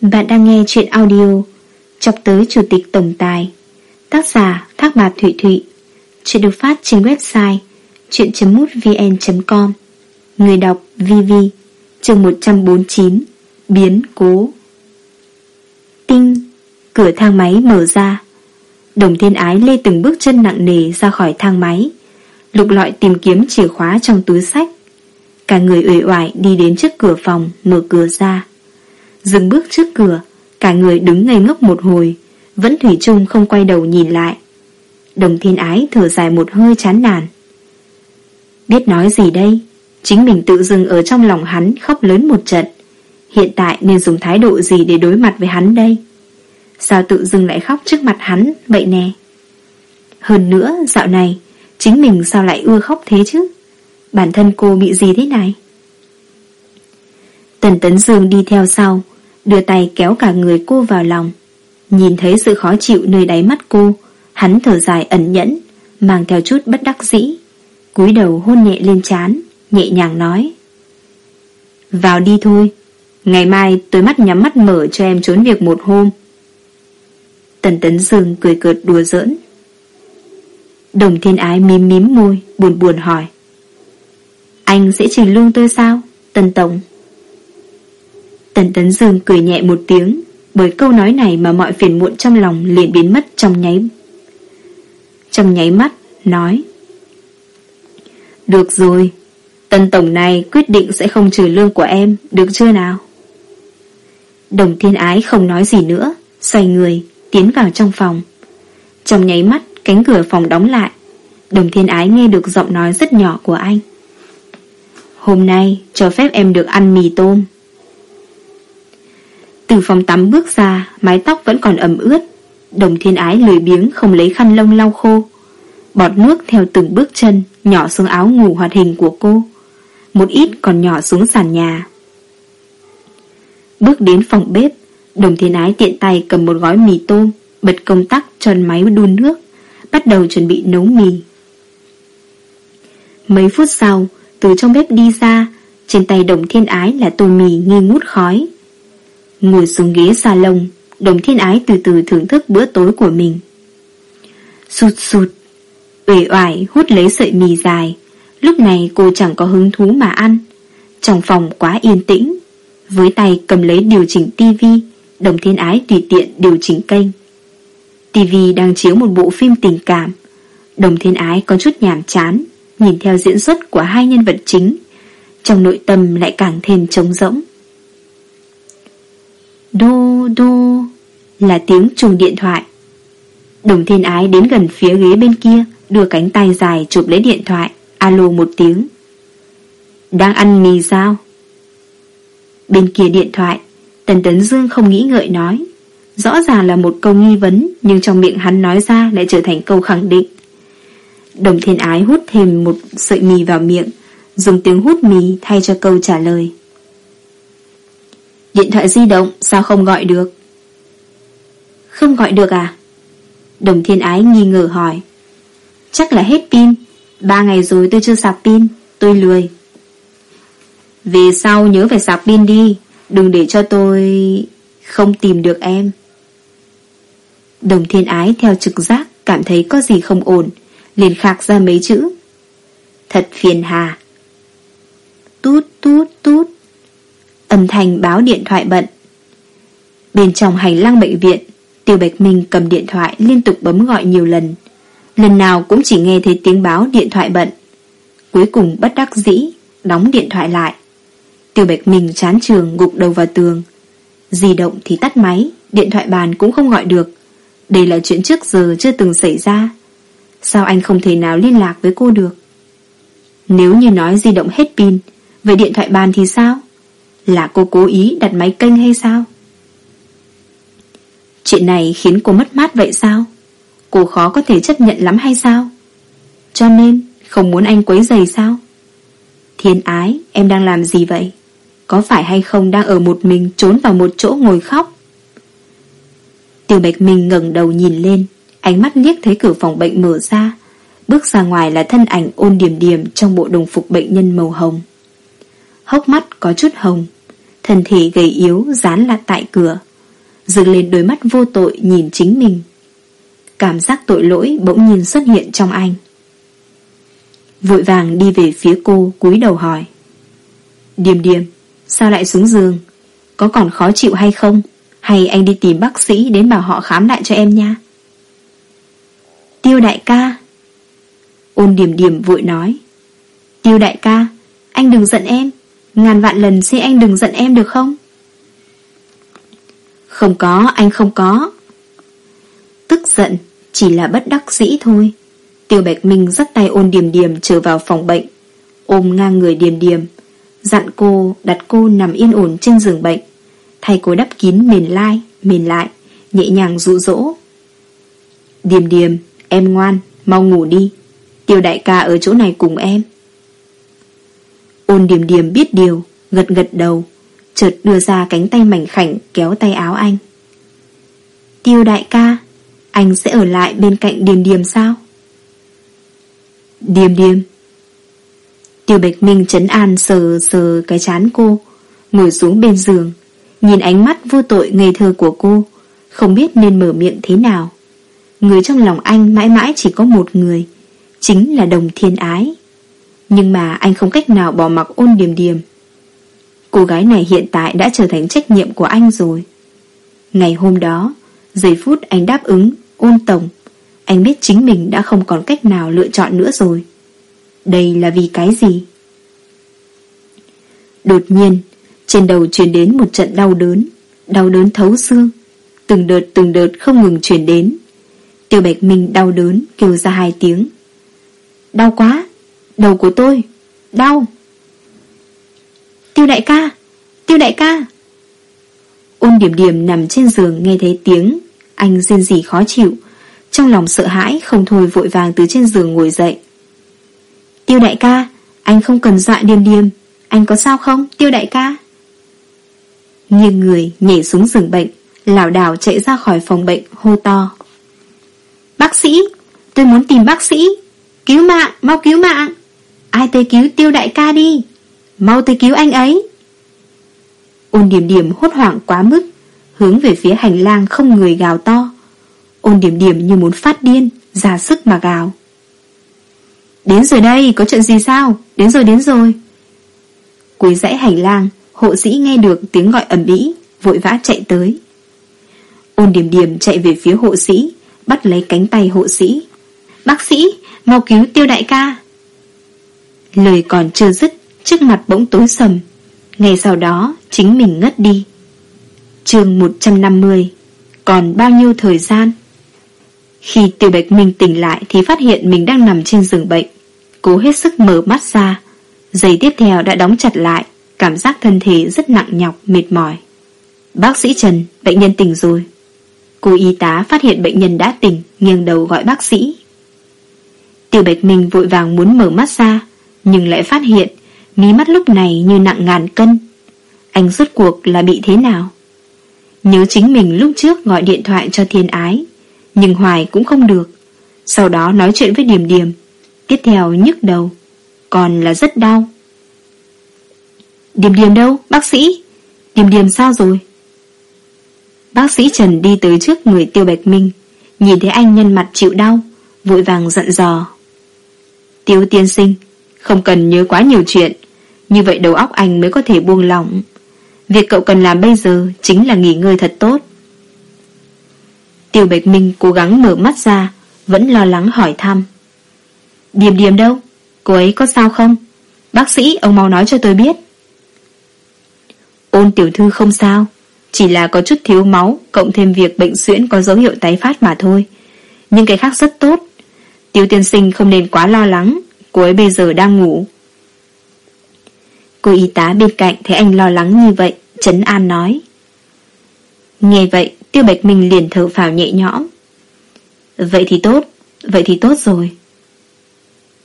Bạn đang nghe chuyện audio Chọc tới Chủ tịch Tổng Tài, Tác giả Thác bà Thụy Thụy. Chuyện được phát trên website chuyện.mútvn.com Người đọc VV chương 149 Biến cố. Tinh, Cửa thang máy mở ra. Đồng thiên ái lê từng bước chân nặng nề ra khỏi thang máy, Lục lọi tìm kiếm chìa khóa trong túi sách. Cả người uể oải đi đến trước cửa phòng, Mở cửa ra. Dừng bước trước cửa, Cả người đứng ngây ngốc một hồi, Vẫn Thủy chung không quay đầu nhìn lại. Đồng thiên ái thở dài một hơi chán nản. Biết nói gì đây? Chính mình tự dưng ở trong lòng hắn Khóc lớn một trận. Hiện tại nên dùng thái độ gì để đối mặt với hắn đây? Sao tự dưng lại khóc trước mặt hắn Vậy nè? Hơn nữa, dạo này, Chính mình sao lại ưa khóc thế chứ? Bản thân cô bị gì thế này? Tần Tấn Dương đi theo sau Đưa tay kéo cả người cô vào lòng. Nhìn thấy sự khó chịu nơi đáy mắt cô, Hắn thở dài ẩn nhẫn, Mang theo chút bất đắc dĩ, cúi đầu hôn nhẹ lên chán Nhẹ nhàng nói. Vào đi thôi, Ngày mai tôi mắt nhắm mắt mở cho em trốn việc một hôm. Tần Tấn Dương cười cợt đùa giỡn. Đồng thiên ái mím mím môi, Buồn buồn hỏi. Anh sẽ trừ lương tôi sao, Tần Tổng? Tần Tấn Dương cười nhẹ một tiếng, Bởi câu nói này mà mọi phiền muộn trong lòng liền biến mất trong nháy Trong nháy mắt, Nói, Được rồi Tần Tổng này quyết định sẽ không trừ lương của em, Được chưa nào? Đồng thiên ái không nói gì nữa, Xoay người, tiến vào trong phòng. Trong nháy mắt, Cánh cửa phòng đóng lại, Đồng thiên ái nghe được giọng nói rất nhỏ của anh. Hôm nay cho phép em được ăn mì tôm từ phòng tắm bước ra, Mái tóc vẫn còn ẩm ướt. Đồng thiên ái lười biếng không lấy khăn lông lau khô. Bọt nước theo từng bước chân, Nhỏ xuống áo ngủ hoạt hình của cô. Một ít còn nhỏ xuống sàn nhà. Bước đến phòng bếp, Đồng thiên ái tiện tay cầm một gói mì tôm, Bật công tắc cho máy đun nước, Bắt đầu chuẩn bị nấu mì. Mấy phút sau, Từ trong bếp đi ra, Trên tay đồng thiên ái là tô mì nghi ngút khói. Ngồi xuống ghế salon, Đồng thiên ái từ từ thưởng thức bữa tối của mình. Sụt sụt, Uể oải hút lấy sợi mì dài. Lúc này cô chẳng có hứng thú mà ăn. Trong phòng quá yên tĩnh, Với tay cầm lấy điều chỉnh tivi Đồng thiên ái tùy tiện điều chỉnh kênh. tivi đang chiếu một bộ phim tình cảm. Đồng thiên ái có chút nhàm chán, Nhìn theo diễn xuất của hai nhân vật chính. Trong nội tâm lại càng thêm trống rỗng. Đô đô Là tiếng chuông điện thoại. Đồng thiên ái đến gần phía ghế bên kia, Đưa cánh tay dài chụp lấy điện thoại, Alo một tiếng. Đang ăn mì sao? Bên kia điện thoại, Tần Tấn Dương không nghĩ ngợi nói. Rõ ràng là một câu nghi vấn, Nhưng trong miệng hắn nói ra lại trở thành câu khẳng định. Đồng thiên ái hút thêm một sợi mì vào miệng, Dùng tiếng hút mì thay cho câu trả lời. Điện thoại di động, sao không gọi được? Không gọi được à? Đồng thiên ái nghi ngờ hỏi. Chắc là hết pin. Ba ngày rồi tôi chưa sạc pin, Tôi lười. Về sau nhớ phải sạc pin đi. Đừng để cho tôi Không tìm được em. Đồng thiên ái theo trực giác Cảm thấy có gì không ổn, liền khạc ra mấy chữ. Thật phiền hà. Tút. tút Âm thanh báo điện thoại bận. Bên trong hành lang bệnh viện, Tiêu Bạch Minh cầm điện thoại liên tục bấm gọi nhiều lần. Lần nào cũng chỉ nghe thấy tiếng báo điện thoại bận. Cuối cùng bất đắc dĩ, Đóng điện thoại lại. Tiêu Bạch Minh chán trường gục đầu vào tường. Di động thì tắt máy, Điện thoại bàn cũng không gọi được. Đây là chuyện trước giờ chưa từng xảy ra. Sao anh không thể nào liên lạc với cô được? Nếu như nói di động hết pin Về điện thoại bàn thì sao? Là cô cố ý đặt máy kênh hay sao? Chuyện này khiến cô mất mát vậy sao? Cô khó có thể chấp nhận lắm hay sao? Cho nên, Không muốn anh quấy giày sao? Thiên ái, em đang làm gì vậy? Có phải hay không đang ở một mình Trốn vào một chỗ ngồi khóc? Tiêu Bạch Minh ngẩng đầu nhìn lên, Ánh mắt liếc thấy cửa phòng bệnh mở ra. Bước ra ngoài là thân ảnh ôn điểm điểm Trong bộ đồng phục bệnh nhân màu hồng. Hốc mắt có chút hồng Thân thể gầy yếu dán lại tại cửa dừng lên đôi mắt vô tội nhìn chính mình. Cảm giác tội lỗi bỗng nhiên xuất hiện trong anh. Vội vàng đi về phía cô cúi đầu hỏi. Điềm điềm, sao lại xuống giường? Có còn khó chịu hay không? Hay anh đi tìm bác sĩ đến bảo họ khám lại cho em nha? Tiêu đại ca Ôn điểm điểm vội nói Tiêu đại ca Anh đừng giận em Ngàn vạn lần xin anh đừng giận em được không? Không có, anh không có. Tức giận Chỉ là bất đắc dĩ thôi. Tiêu Bạch Minh dắt tay ôn điểm điểm trở vào phòng bệnh, Ôm ngang người điểm điểm Dặn cô, đặt cô nằm yên ổn trên giường bệnh. Thay cô đắp kín mền lai, Mền lại, Nhẹ nhàng dụ dỗ. Điềm điềm, Em ngoan, Mau ngủ đi. Tiêu đại ca ở chỗ này cùng em. Ôn điểm điểm biết điều, Gật gật đầu, Chợt đưa ra cánh tay mảnh khảnh Kéo tay áo anh. Tiêu đại ca, Anh sẽ ở lại bên cạnh điềm điềm sao? Điềm điềm. Tiêu Bạch Minh chấn an sờ sờ cái chán cô, Ngồi xuống bên giường, Nhìn ánh mắt vô tội ngây thơ của cô, Không biết nên mở miệng thế nào. Người trong lòng anh mãi mãi chỉ có một người, Chính là đồng thiên ái. Nhưng mà anh không cách nào bỏ mặc ôn điềm điềm. Cô gái này hiện tại đã trở thành trách nhiệm của anh rồi. Ngày hôm đó, Giây phút anh đáp ứng, Ôn tổng, Anh biết chính mình đã không còn cách nào lựa chọn nữa rồi. Đây là vì cái gì? Đột nhiên, Trên đầu truyền đến một trận đau đớn Đau đớn thấu xương. Từng đợt từng đợt không ngừng truyền đến. Tiêu Bạch Minh đau đớn kêu ra hai tiếng. Đau quá! Đầu của tôi. Đau. Tiêu đại ca Tiêu đại ca. Ôn điểm điểm nằm trên giường nghe thấy tiếng. Anh rên rỉ khó chịu. Trong lòng sợ hãi không thôi vội vàng từ trên giường ngồi dậy. Tiêu đại ca Anh không cần dọa điềm điềm. Anh có sao không tiêu đại ca? Nghiêng người nhảy xuống giường bệnh. Lảo đảo chạy ra khỏi phòng bệnh hô to. Bác sĩ Tôi muốn tìm bác sĩ. Cứu mạng, mau cứu mạng. Ai tới cứu tiêu đại ca đi? Mau tới cứu anh ấy. Ôn điểm điểm hốt hoảng quá mức Hướng về phía hành lang không người gào to. Ôn điểm điểm như muốn phát điên ra sức mà gào. Đến rồi đây, có chuyện gì sao? Đến rồi đến rồi. Cuối dãy hành lang Hộ sĩ nghe được tiếng gọi ẩm ĩ Vội vã chạy tới. Ôn điểm điểm chạy về phía hộ sĩ Bắt lấy cánh tay hộ sĩ. Bác sĩ, mau cứu tiêu đại ca. Lời còn chưa dứt Trước mặt bỗng tối sầm. Ngay sau đó chính mình ngất đi. Chương 150 Còn bao nhiêu thời gian? Khi tiểu bạch minh tỉnh lại Thì phát hiện mình đang nằm trên giường bệnh. Cố hết sức mở mắt ra. Giày tiếp theo đã đóng chặt lại Cảm giác thân thể rất nặng nhọc, mệt mỏi. Bác sĩ Trần, bệnh nhân tỉnh rồi. Cô y tá phát hiện bệnh nhân đã tỉnh Nghiêng đầu gọi bác sĩ. Tiểu Bạch Minh vội vàng muốn mở mắt ra. Nhưng lại phát hiện Mí mắt lúc này như nặng ngàn cân. Anh rốt cuộc là bị thế nào? Nhớ chính mình lúc trước gọi điện thoại cho thiên ái, Nhưng hoài cũng không được. Sau đó nói chuyện với Điềm Điềm, Tiếp theo nhức đầu, Còn là rất đau. Điềm Điềm đâu, bác sĩ? Điềm Điềm sao rồi? Bác sĩ Trần đi tới trước người Tiêu Bạch Minh, Nhìn thấy anh nhân mặt chịu đau, Vội vàng giận dò. Tiêu tiên sinh không cần nhớ quá nhiều chuyện. Như vậy đầu óc anh mới có thể buông lỏng. Việc cậu cần làm bây giờ Chính là nghỉ ngơi thật tốt. Tiêu Bạch Minh cố gắng mở mắt ra, Vẫn lo lắng hỏi thăm. Điềm điềm đâu? Cô ấy có sao không? Bác sĩ, ông mau nói cho tôi biết. Ôn tiểu thư không sao, Chỉ là có chút thiếu máu, Cộng thêm việc bệnh suyễn có dấu hiệu tái phát mà thôi. Nhưng cái khác rất tốt. Tiêu tiên sinh không nên quá lo lắng. Cô ấy bây giờ đang ngủ. Cô y tá bên cạnh thấy anh lo lắng như vậy, Trấn An nói. Nghe vậy, Tiêu Bạch Minh liền thở phào nhẹ nhõm. Vậy thì tốt, Vậy thì tốt rồi.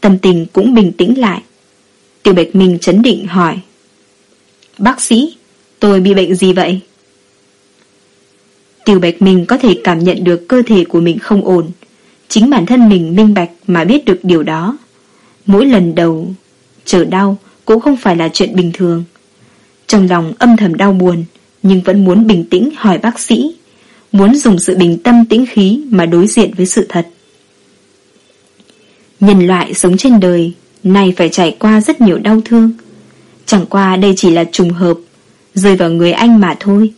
Tâm tình cũng bình tĩnh lại. Tiêu Bạch Minh chấn định hỏi. Bác sĩ, Tôi bị bệnh gì vậy? Tiêu Bạch Minh có thể cảm nhận được cơ thể của mình không ổn. Chính bản thân mình minh bạch mà biết được điều đó. Mỗi lần đầu Trở đau cũng không phải là chuyện bình thường Trong lòng âm thầm đau buồn Nhưng vẫn muốn bình tĩnh hỏi bác sĩ muốn dùng sự bình tâm tĩnh khí mà đối diện với sự thật. Nhân loại sống trên đời này phải trải qua rất nhiều đau thương. Chẳng qua đây chỉ là trùng hợp, rơi vào người anh mà thôi.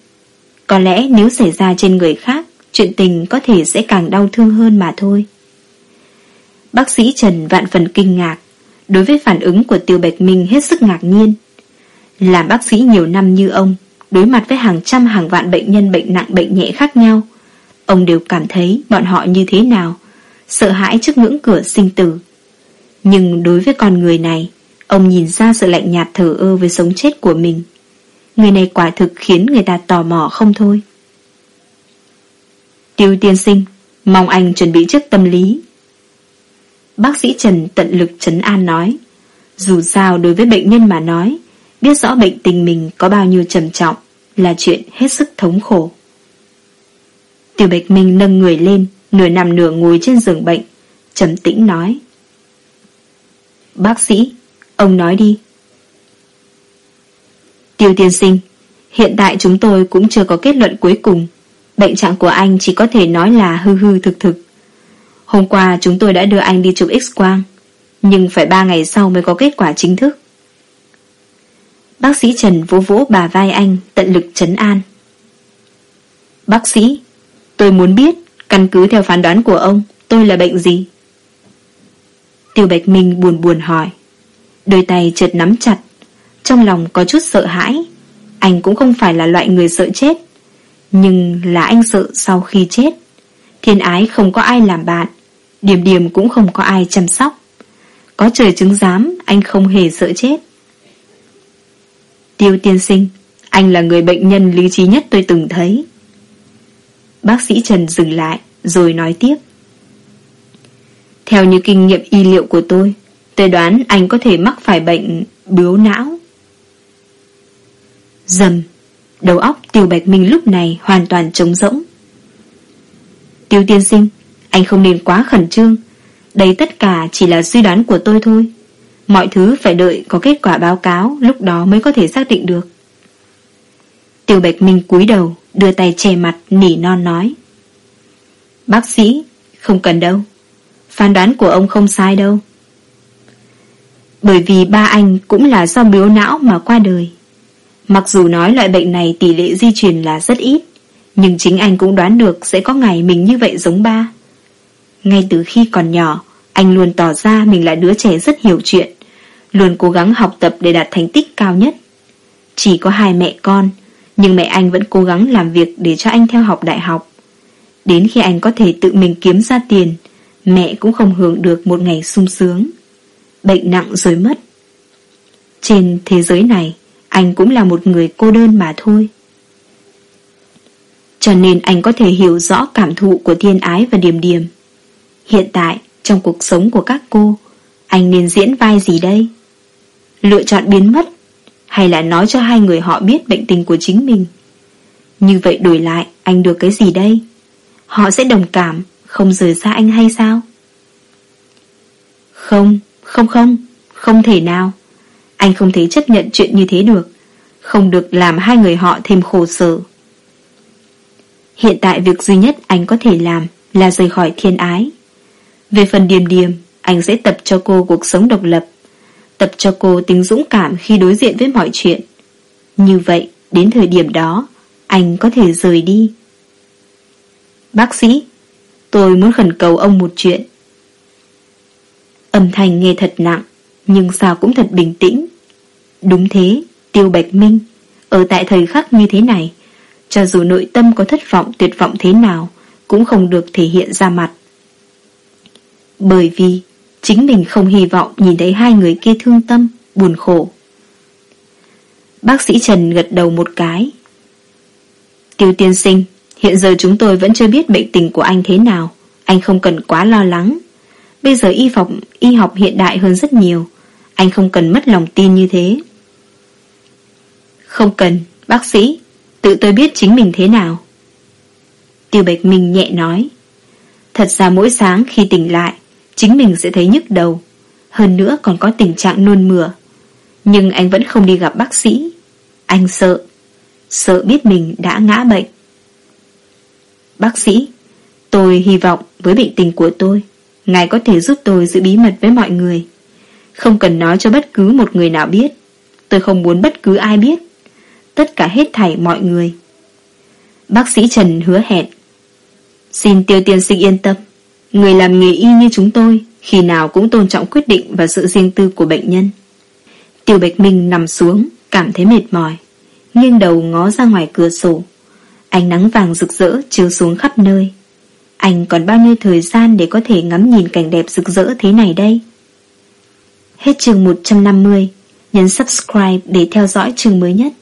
Có lẽ nếu xảy ra trên người khác, chuyện tình có thể sẽ càng đau thương hơn mà thôi. Bác sĩ Trần vạn phần kinh ngạc, đối với phản ứng của Tiêu Bạch Minh hết sức ngạc nhiên. Làm bác sĩ nhiều năm như ông, đối mặt với hàng trăm hàng vạn bệnh nhân bệnh nặng bệnh nhẹ khác nhau, ông đều cảm thấy bọn họ như thế nào, sợ hãi trước ngưỡng cửa sinh tử. Nhưng đối với con người này, ông nhìn ra sự lạnh nhạt thờ ơ với sống chết của mình. Người này quả thực khiến người ta tò mò không thôi. Tiêu tiên sinh, mong anh chuẩn bị trước tâm lý. Bác sĩ Trần tận lực trấn an nói, dù sao đối với bệnh nhân mà nói, biết rõ bệnh tình mình có bao nhiêu trầm trọng là chuyện hết sức thống khổ. Tiêu Bạch Minh nâng người lên, nửa nằm nửa ngồi trên giường bệnh, trầm tĩnh nói. Bác sĩ, ông nói đi. Tiêu tiên sinh, hiện tại chúng tôi cũng chưa có kết luận cuối cùng. Bệnh trạng của anh chỉ có thể nói là hư hư thực thực. Hôm qua chúng tôi đã đưa anh đi chụp x-quang, nhưng phải ba ngày sau mới có kết quả chính thức. Bác sĩ Trần vỗ vỗ bà vai anh tận lực chấn an. Bác sĩ, tôi muốn biết, căn cứ theo phán đoán của ông, tôi là bệnh gì? Tiêu Bạch Minh buồn buồn hỏi. Đôi tay chợt nắm chặt, trong lòng có chút sợ hãi. Anh cũng không phải là loại người sợ chết, nhưng là anh sợ sau khi chết. Thiên ái không có ai làm bạn, điểm điểm cũng không có ai chăm sóc. Có trời chứng giám, anh không hề sợ chết. Tiêu tiên sinh, anh là người bệnh nhân lý trí nhất tôi từng thấy. Bác sĩ Trần dừng lại, rồi nói tiếp. Theo như kinh nghiệm y liệu của tôi, tôi đoán anh có thể mắc phải bệnh bướu não. Dầm, đầu óc Tiêu Bạch Minh lúc này hoàn toàn trống rỗng. Tiêu tiên sinh, anh không nên quá khẩn trương. Đây tất cả chỉ là suy đoán của tôi thôi. Mọi thứ phải đợi có kết quả báo cáo lúc đó mới có thể xác định được. Tiêu Bạch Minh cúi đầu, đưa tay che mặt, nỉ non nói. Bác sĩ, không cần đâu. Phán đoán của ông không sai đâu. Bởi vì ba anh cũng là do biếu não mà qua đời. Mặc dù nói loại bệnh này tỷ lệ di truyền là rất ít, nhưng chính anh cũng đoán được sẽ có ngày mình như vậy giống ba. Ngay từ khi còn nhỏ, anh luôn tỏ ra mình là đứa trẻ rất hiểu chuyện, luôn cố gắng học tập để đạt thành tích cao nhất. Chỉ có hai mẹ con, nhưng mẹ anh vẫn cố gắng làm việc để cho anh theo học đại học. Đến khi anh có thể tự mình kiếm ra tiền, mẹ cũng không hưởng được một ngày sung sướng. Bệnh nặng rồi mất. Trên thế giới này, anh cũng là một người cô đơn mà thôi. Cho nên anh có thể hiểu rõ cảm thụ của thiên ái và điềm điềm. Hiện tại, trong cuộc sống của các cô, anh nên diễn vai gì đây? Lựa chọn biến mất, hay là nói cho hai người họ biết bệnh tình của chính mình? Như vậy đổi lại, anh được cái gì đây? Họ sẽ đồng cảm, không rời xa anh hay sao? Không, không không, không thể nào. Anh không thể chấp nhận chuyện như thế được, không được làm hai người họ thêm khổ sở. Hiện tại việc duy nhất anh có thể làm là rời khỏi thiên ái. Về phần điềm điềm, anh sẽ tập cho cô cuộc sống độc lập, tập cho cô tính dũng cảm khi đối diện với mọi chuyện. Như vậy, đến thời điểm đó, anh có thể rời đi. Bác sĩ, tôi muốn khẩn cầu ông một chuyện. Âm thanh nghe thật nặng, nhưng sao cũng thật bình tĩnh. Đúng thế, Tiêu Bạch Minh, ở tại thời khắc như thế này, cho dù nội tâm có thất vọng tuyệt vọng thế nào, cũng không được thể hiện ra mặt. Bởi vì chính mình không hy vọng nhìn thấy hai người kia thương tâm, buồn khổ. Bác sĩ Trần gật đầu một cái. Tiêu tiên sinh, hiện giờ chúng tôi vẫn chưa biết bệnh tình của anh thế nào. Anh không cần quá lo lắng. Bây giờ y học, y học hiện đại hơn rất nhiều. Anh không cần mất lòng tin như thế. Không cần, bác sĩ. Tự tôi biết chính mình thế nào. Tiêu Bạch Minh nhẹ nói. Thật ra mỗi sáng khi tỉnh lại, chính mình sẽ thấy nhức đầu. Hơn nữa còn có tình trạng nôn mửa. Nhưng anh vẫn không đi gặp bác sĩ. Anh sợ. Sợ biết mình đã ngã bệnh. Bác sĩ, tôi hy vọng với bệnh tình của tôi, ngài có thể giúp tôi giữ bí mật với mọi người. Không cần nói cho bất cứ một người nào biết. Tôi không muốn bất cứ ai biết. Tất cả hết thảy mọi người. Bác sĩ Trần hứa hẹn. Xin tiêu tiên sinh yên tâm. Người làm nghề y như chúng tôi khi nào cũng tôn trọng quyết định và sự riêng tư của bệnh nhân. Tiêu Bạch Minh nằm xuống, cảm thấy mệt mỏi, nghiêng đầu ngó ra ngoài cửa sổ. Ánh nắng vàng rực rỡ chiếu xuống khắp nơi. Anh còn bao nhiêu thời gian để có thể ngắm nhìn cảnh đẹp rực rỡ thế này đây? Hết chương 150, nhấn subscribe để theo dõi chương mới nhất.